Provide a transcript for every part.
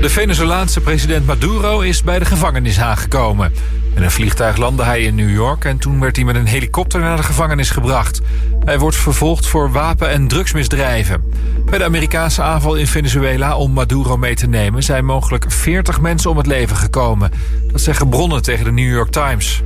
De Venezolaanse president Maduro is bij de gevangenis aangekomen. Met een vliegtuig landde hij in New York en toen werd hij met een helikopter naar de gevangenis gebracht. Hij wordt vervolgd voor wapen- en drugsmisdrijven. Bij de Amerikaanse aanval in Venezuela om Maduro mee te nemen... zijn mogelijk 40 mensen om het leven gekomen. Dat zeggen bronnen tegen de New York Times.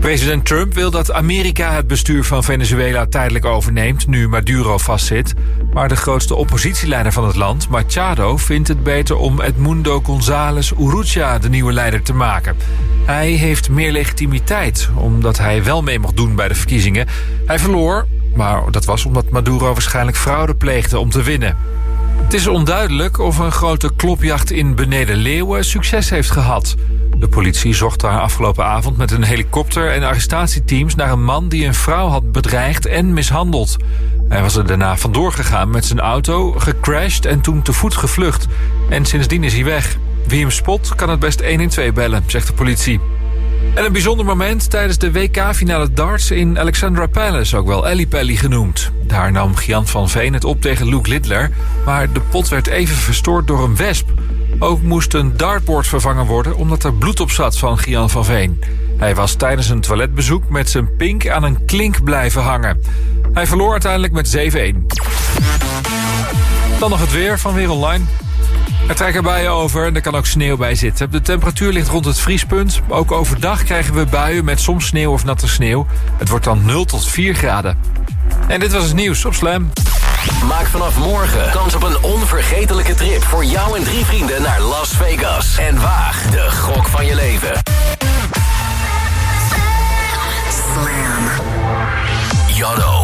President Trump wil dat Amerika het bestuur van Venezuela tijdelijk overneemt, nu Maduro vastzit. Maar de grootste oppositieleider van het land, Machado, vindt het beter om Edmundo González Urrutia de nieuwe leider te maken. Hij heeft meer legitimiteit, omdat hij wel mee mocht doen bij de verkiezingen. Hij verloor, maar dat was omdat Maduro waarschijnlijk fraude pleegde om te winnen. Het is onduidelijk of een grote klopjacht in Beneden Leeuwen succes heeft gehad. De politie zocht daar afgelopen avond met een helikopter en arrestatieteams naar een man die een vrouw had bedreigd en mishandeld. Hij was er daarna vandoor gegaan met zijn auto, gecrashed en toen te voet gevlucht. En sindsdien is hij weg. Wie hem spot kan het best 112 bellen, zegt de politie. En een bijzonder moment tijdens de WK-finale darts in Alexandra Palace, ook wel Ellipelli genoemd. Daar nam Gian van Veen het op tegen Luke Littler, maar de pot werd even verstoord door een wesp. Ook moest een dartboard vervangen worden omdat er bloed op zat van Gian van Veen. Hij was tijdens een toiletbezoek met zijn pink aan een klink blijven hangen. Hij verloor uiteindelijk met 7-1. Dan nog het weer van Weer Online. Er trekken buien over en er kan ook sneeuw bij zitten. De temperatuur ligt rond het vriespunt. Ook overdag krijgen we buien met soms sneeuw of natte sneeuw. Het wordt dan 0 tot 4 graden. En dit was het nieuws op Slam. Maak vanaf morgen kans op een onvergetelijke trip voor jou en drie vrienden naar Las Vegas. En waag de gok van je leven. Slam. Jotto.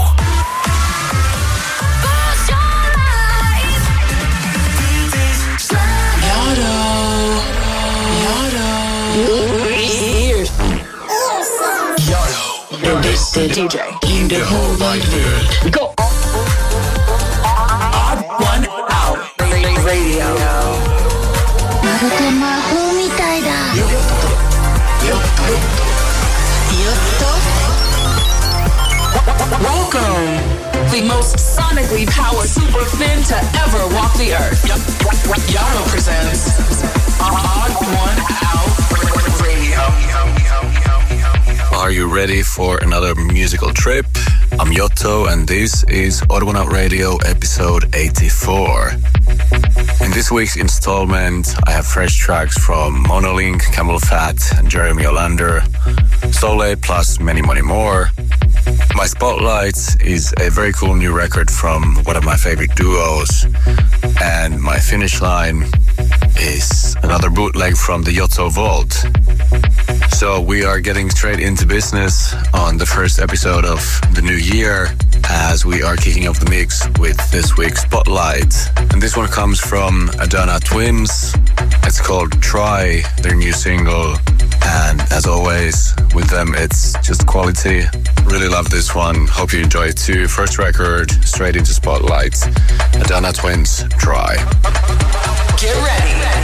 The DJ in the whole wide world. Go. Odd one out. Radio. まるで魔法みたいだ Welcome. The most sonically powered super fin to ever walk the earth. Yano presents Odd One Out Radio. Are you ready for another musical trip? I'm Yotto, and this is Out Radio episode 84. In this week's installment, I have fresh tracks from Monolink, CamelPhat, and Jeremy Olander, Soleil, plus many, many more. My spotlight is a very cool new record from one of my favorite duos, and my finish line is another bootleg from the Yotto Vault. So we are getting straight into business on the first episode of the new year as we are kicking off the mix with this week's Spotlight. And this one comes from Adana Twins. It's called Try, their new single. And as always, with them, it's just quality. Really love this one. Hope you enjoy it too. First record, straight into Spotlight. Adana Twins, Try. Get ready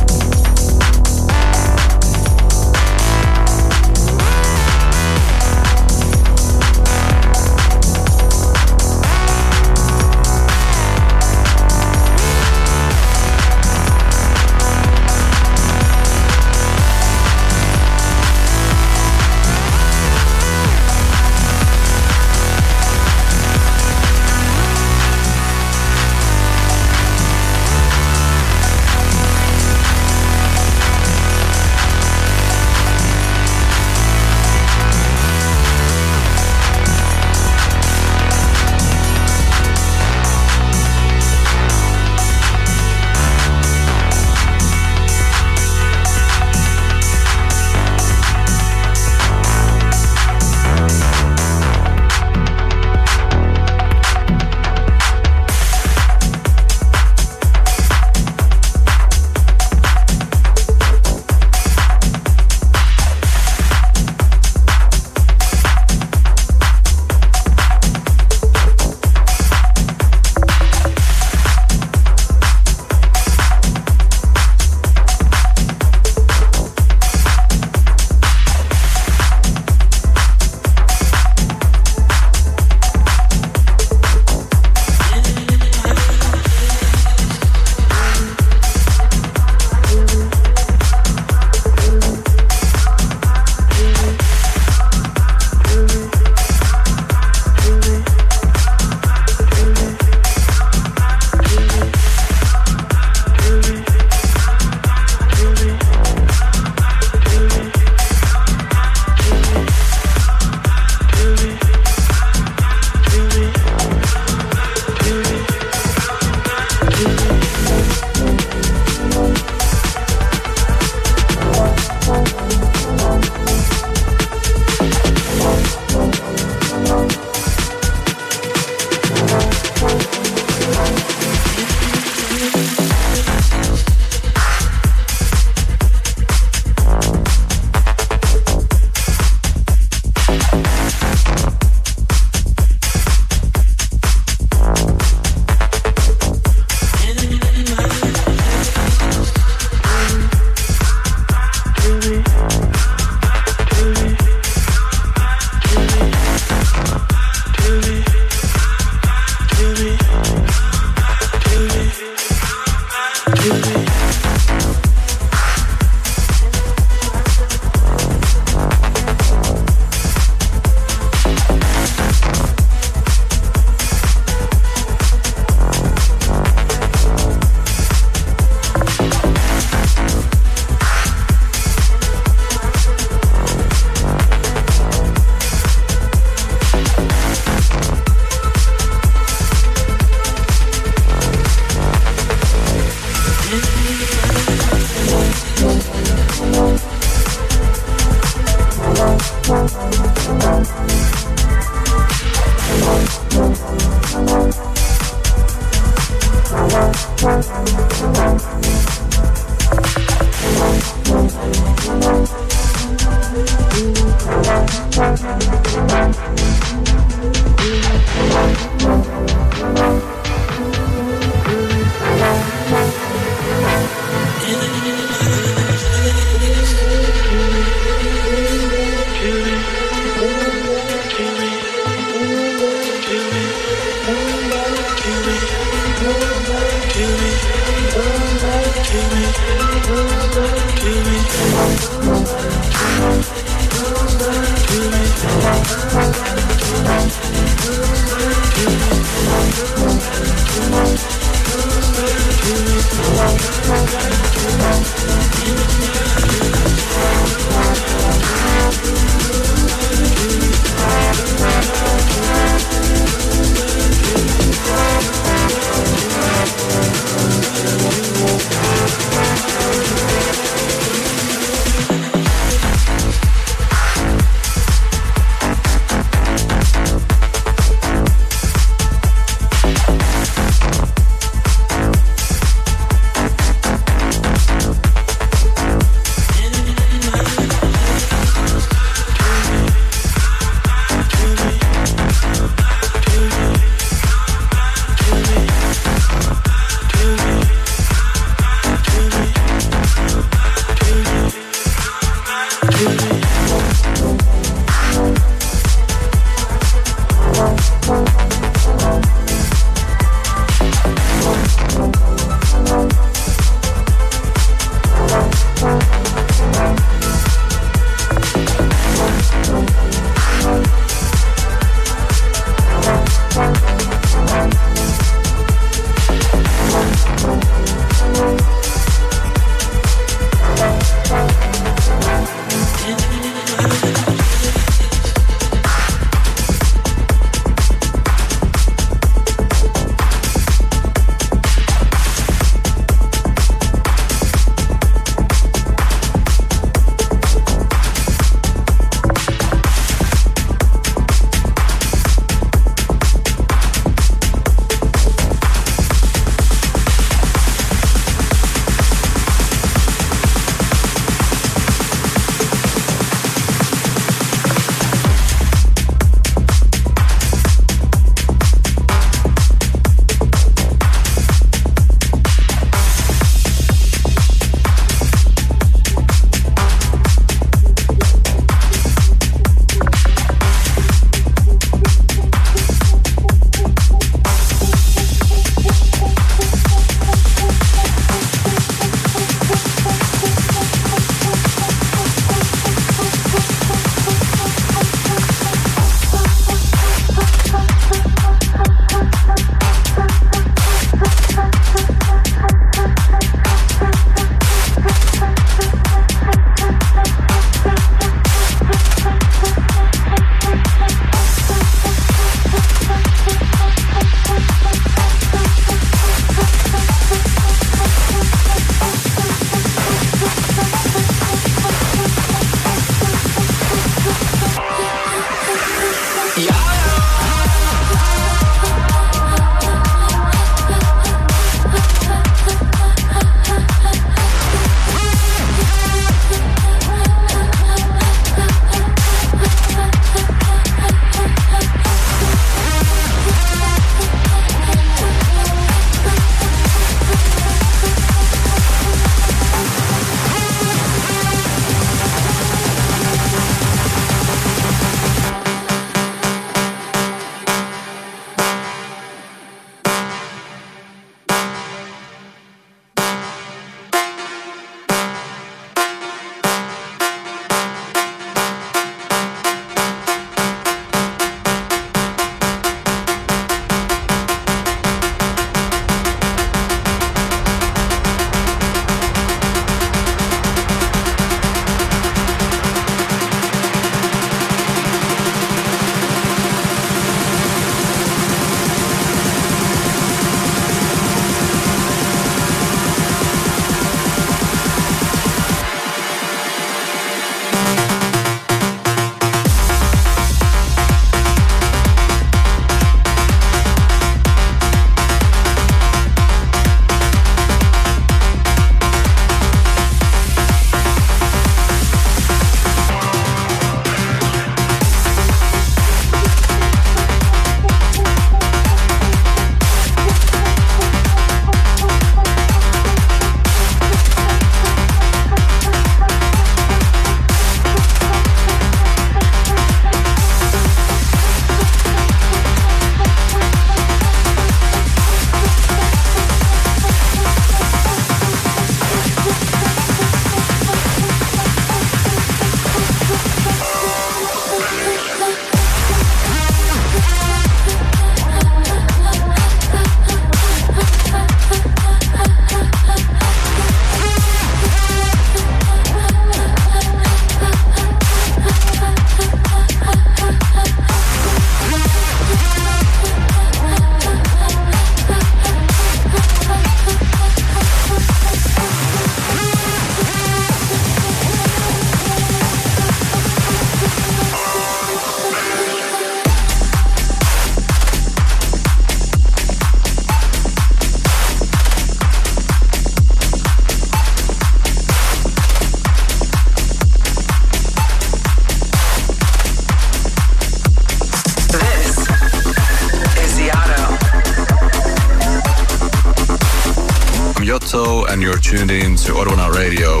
tuned in to Odd One Out Radio.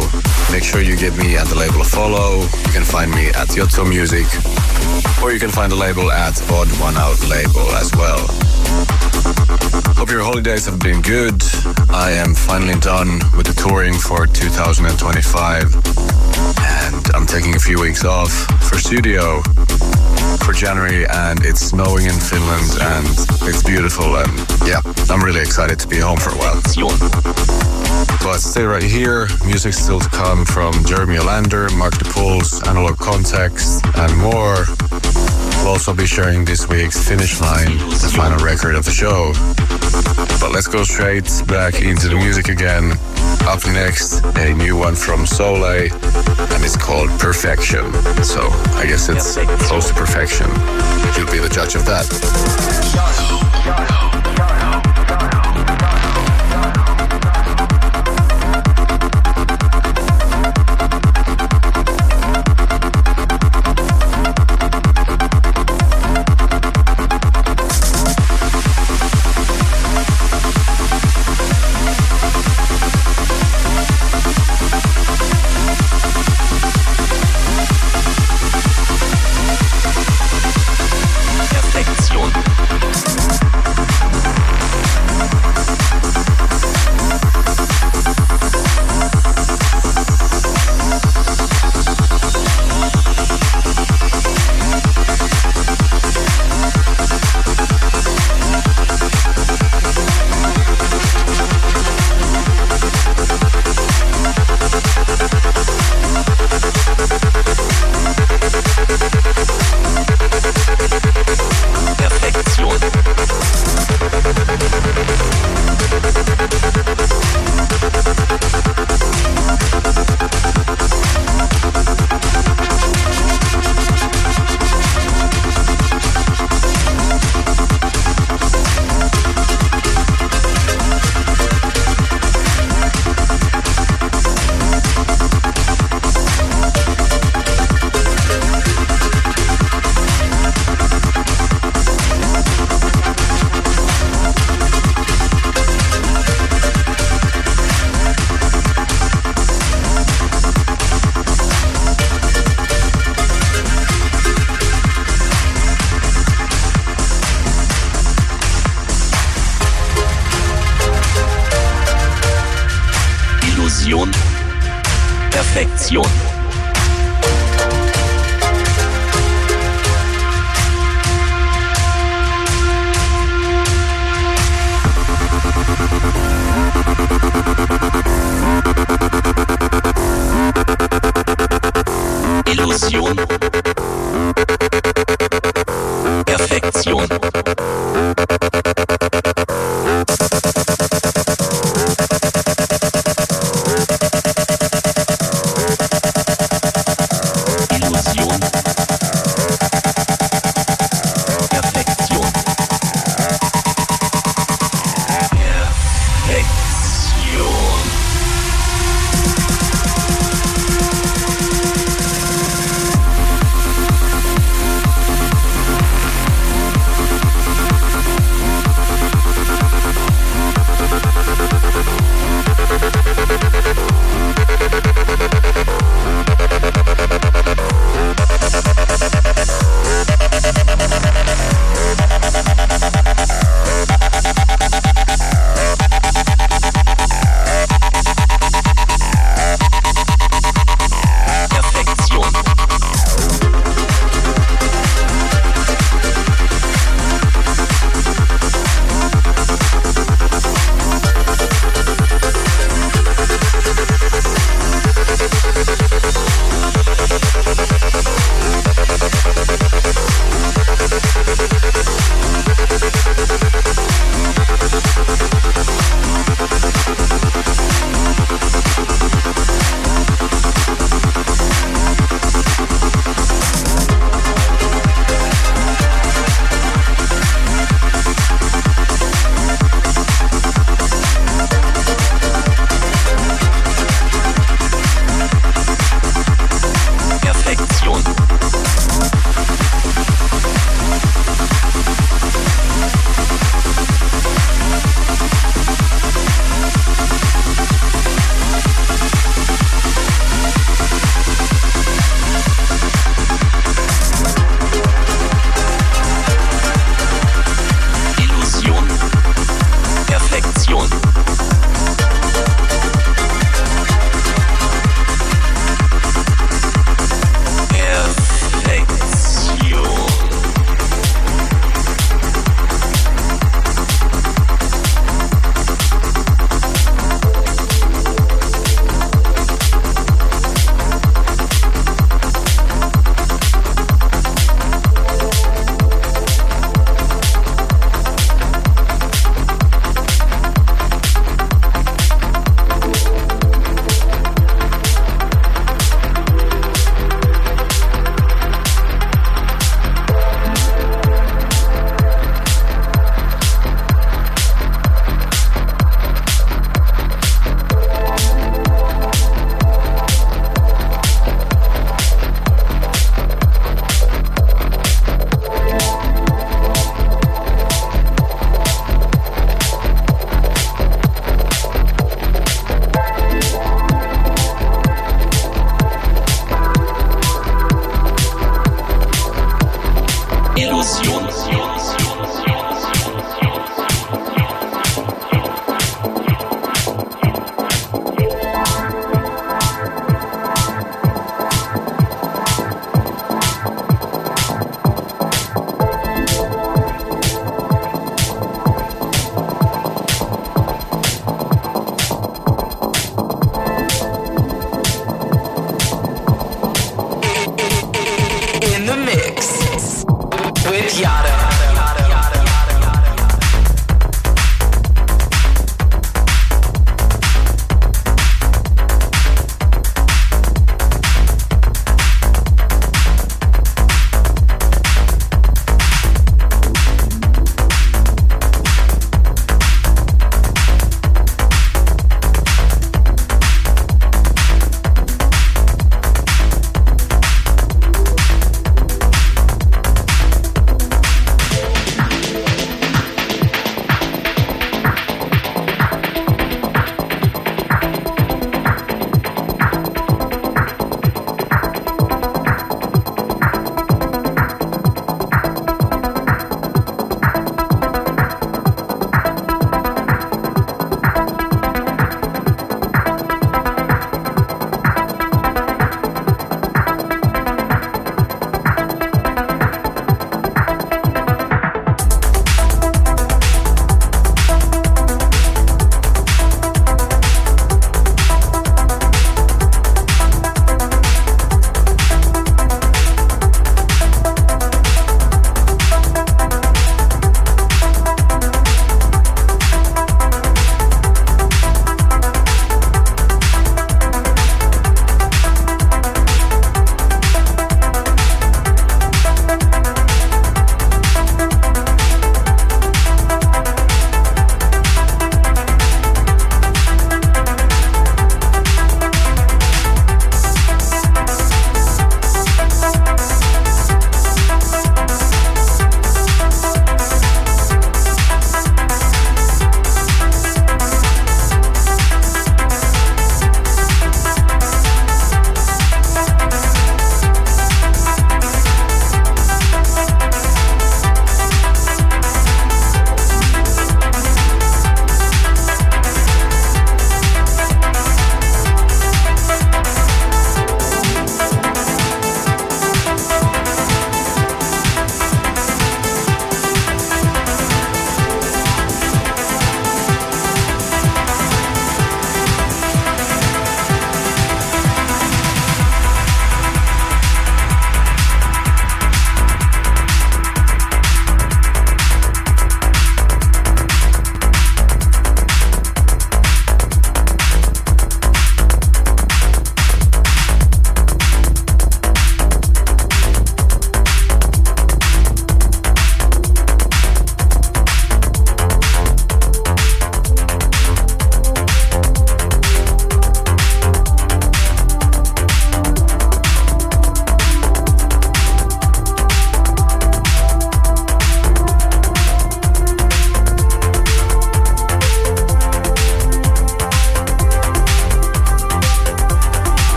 Make sure you give me at the label a follow. You can find me at Yotto Music, or you can find the label at Odd One Out Label as well. Hope your holidays have been good. I am finally done with the touring for 2025, and I'm taking a few weeks off for studio for January and it's snowing in Finland and it's beautiful and yeah, I'm really excited to be home for a while. But stay right here. Music still to come from Jeremy Olander, Marc DePulse, Analog Context, and more. We'll also be sharing this week's Finish Line, the final record of the show. But let's go straight back into the music again. Up next, a new one from Soleil, and it's called Perfection. So I guess it's close to perfection. You'll be the judge of that.